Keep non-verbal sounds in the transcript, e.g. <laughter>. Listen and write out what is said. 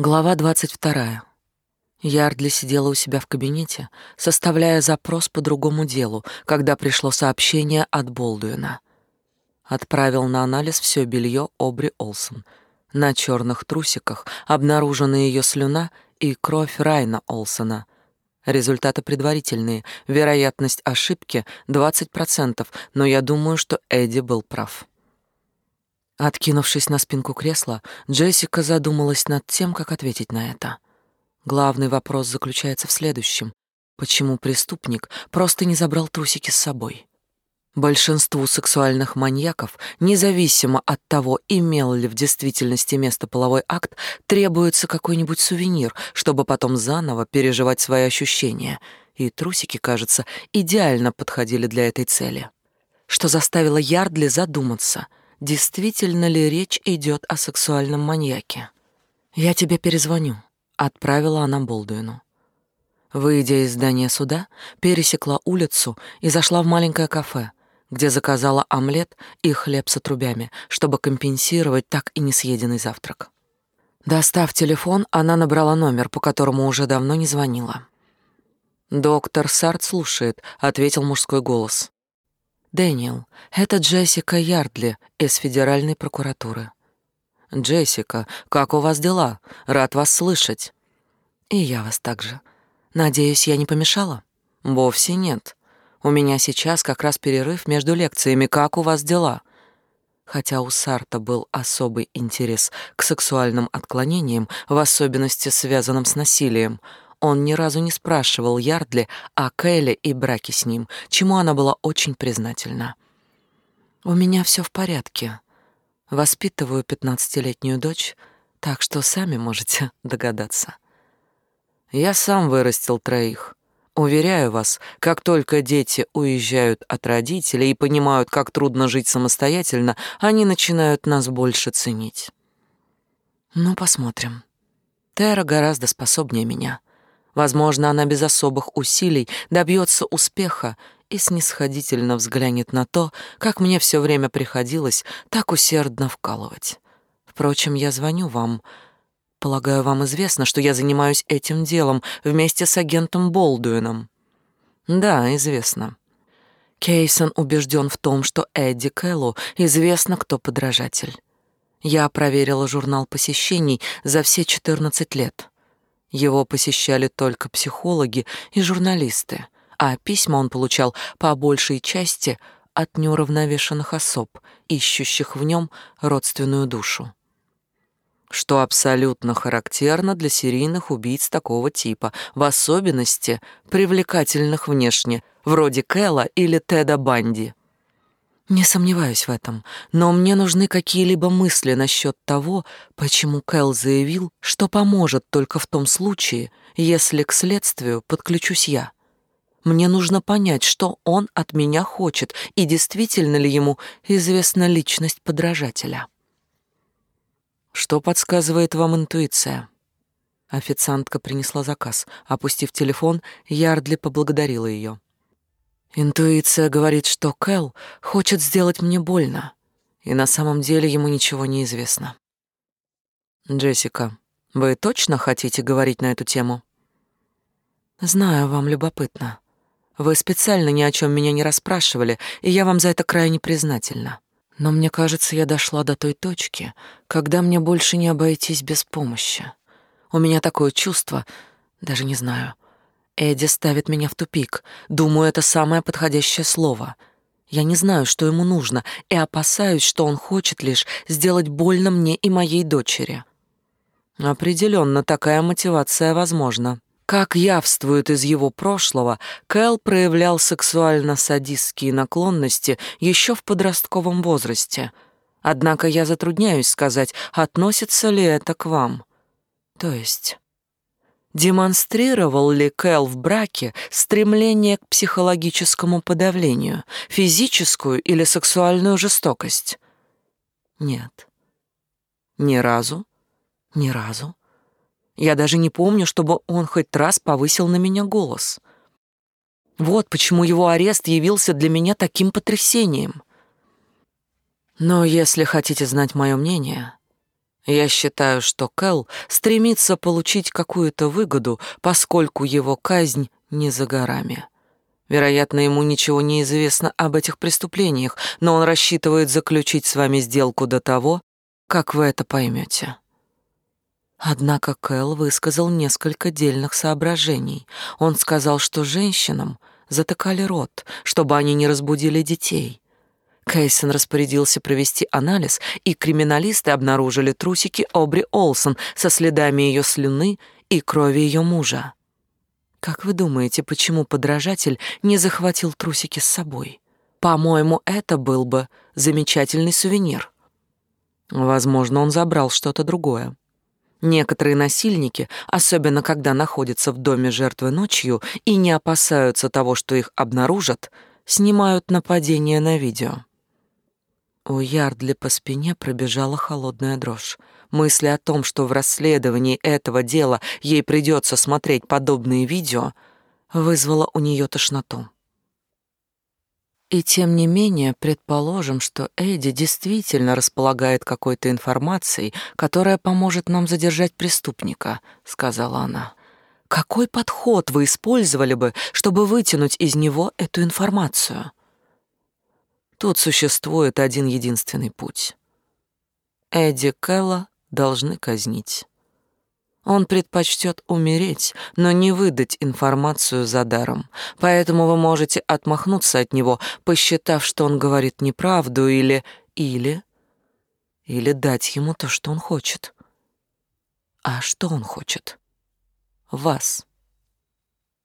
Глава двадцать вторая. Ярдли сидела у себя в кабинете, составляя запрос по другому делу, когда пришло сообщение от Болдуина. Отправил на анализ все белье Обри Олсон. На черных трусиках обнаружена ее слюна и кровь Райна Олсона. Результаты предварительные. Вероятность ошибки 20%, но я думаю, что Эдди был прав. Откинувшись на спинку кресла, Джессика задумалась над тем, как ответить на это. Главный вопрос заключается в следующем. Почему преступник просто не забрал трусики с собой? Большинству сексуальных маньяков, независимо от того, имел ли в действительности место половой акт, требуется какой-нибудь сувенир, чтобы потом заново переживать свои ощущения. И трусики, кажется, идеально подходили для этой цели. Что заставило Ярдли задуматься — действительно ли речь идет о сексуальном маньяке. «Я тебе перезвоню», — отправила она Болдуину. Выйдя из здания суда, пересекла улицу и зашла в маленькое кафе, где заказала омлет и хлеб с отрубями, чтобы компенсировать так и не съеденный завтрак. Достав телефон, она набрала номер, по которому уже давно не звонила. «Доктор Сарт слушает», — ответил мужской голос. Дэниел, это Джессика Ярдли из Федеральной прокуратуры. Джессика, как у вас дела? Рад вас слышать. И я вас также. Надеюсь, я не помешала? Вовсе нет. У меня сейчас как раз перерыв между лекциями. Как у вас дела? Хотя у Сарта был особый интерес к сексуальным отклонениям, в особенности связанным с насилием, он ни разу не спрашивал Ярдли о Кэле и браке с ним, чему она была очень признательна. «У меня все в порядке. Воспитываю пятнадцатилетнюю дочь, так что сами можете <laughs> догадаться». «Я сам вырастил троих. Уверяю вас, как только дети уезжают от родителей и понимают, как трудно жить самостоятельно, они начинают нас больше ценить». «Ну, посмотрим. Тера гораздо способнее меня». Возможно, она без особых усилий добьется успеха и снисходительно взглянет на то, как мне все время приходилось так усердно вкалывать. Впрочем, я звоню вам. Полагаю, вам известно, что я занимаюсь этим делом вместе с агентом Болдуином. Да, известно. Кейсон убежден в том, что Эдди Кэллу известно, кто подражатель. Я проверила журнал посещений за все 14 лет. Его посещали только психологи и журналисты, а письма он получал по большей части от неуравновешенных особ, ищущих в нем родственную душу. Что абсолютно характерно для серийных убийц такого типа, в особенности привлекательных внешне, вроде Кэлла или Теда Банди. Не сомневаюсь в этом, но мне нужны какие-либо мысли насчет того, почему Кэл заявил, что поможет только в том случае, если к следствию подключусь я. Мне нужно понять, что он от меня хочет и действительно ли ему известна личность подражателя. Что подсказывает вам интуиция? Официантка принесла заказ. Опустив телефон, Ярдли поблагодарила ее. Интуиция говорит, что Кэл хочет сделать мне больно, и на самом деле ему ничего не известно. Джессика, вы точно хотите говорить на эту тему? Знаю, вам любопытно. Вы специально ни о чем меня не расспрашивали, и я вам за это крайне признательна. Но мне кажется, я дошла до той точки, когда мне больше не обойтись без помощи. У меня такое чувство, даже не знаю, Эдди ставит меня в тупик. Думаю, это самое подходящее слово. Я не знаю, что ему нужно, и опасаюсь, что он хочет лишь сделать больно мне и моей дочери. Определенно, такая мотивация возможна. Как явствует из его прошлого, Кэл проявлял сексуально-садистские наклонности еще в подростковом возрасте. Однако я затрудняюсь сказать, относится ли это к вам. То есть... Демонстрировал ли Кэл в браке стремление к психологическому подавлению, физическую или сексуальную жестокость? Нет. Ни разу? Ни разу. Я даже не помню, чтобы он хоть раз повысил на меня голос. Вот почему его арест явился для меня таким потрясением. Но если хотите знать мое мнение, Я считаю, что Кэл стремится получить какую-то выгоду, поскольку его казнь не за горами. Вероятно, ему ничего не известно об этих преступлениях, но он рассчитывает заключить с вами сделку до того, как вы это поймете. Однако Кэл высказал несколько дельных соображений. Он сказал, что женщинам затыкали рот, чтобы они не разбудили детей. Кейсон распорядился провести анализ, и криминалисты обнаружили трусики Обри Олсон со следами ее слюны и крови ее мужа. Как вы думаете, почему подражатель не захватил трусики с собой? По-моему, это был бы замечательный сувенир. Возможно, он забрал что-то другое. Некоторые насильники, особенно когда находятся в доме жертвы ночью и не опасаются того, что их обнаружат, снимают нападение на видео. У Ярдли по спине пробежала холодная дрожь. Мысли о том, что в расследовании этого дела ей придется смотреть подобные видео, вызвала у нее тошноту. И тем не менее, предположим, что Эдди действительно располагает какой-то информацией, которая поможет нам задержать преступника, сказала она. Какой подход вы использовали бы, чтобы вытянуть из него эту информацию? Тут существует один единственный путь. Эдди Кэлла должны казнить. Он предпочтет умереть, но не выдать информацию за даром. Поэтому вы можете отмахнуться от него, посчитав, что он говорит неправду или... или... или дать ему то, что он хочет. А что он хочет? Вас.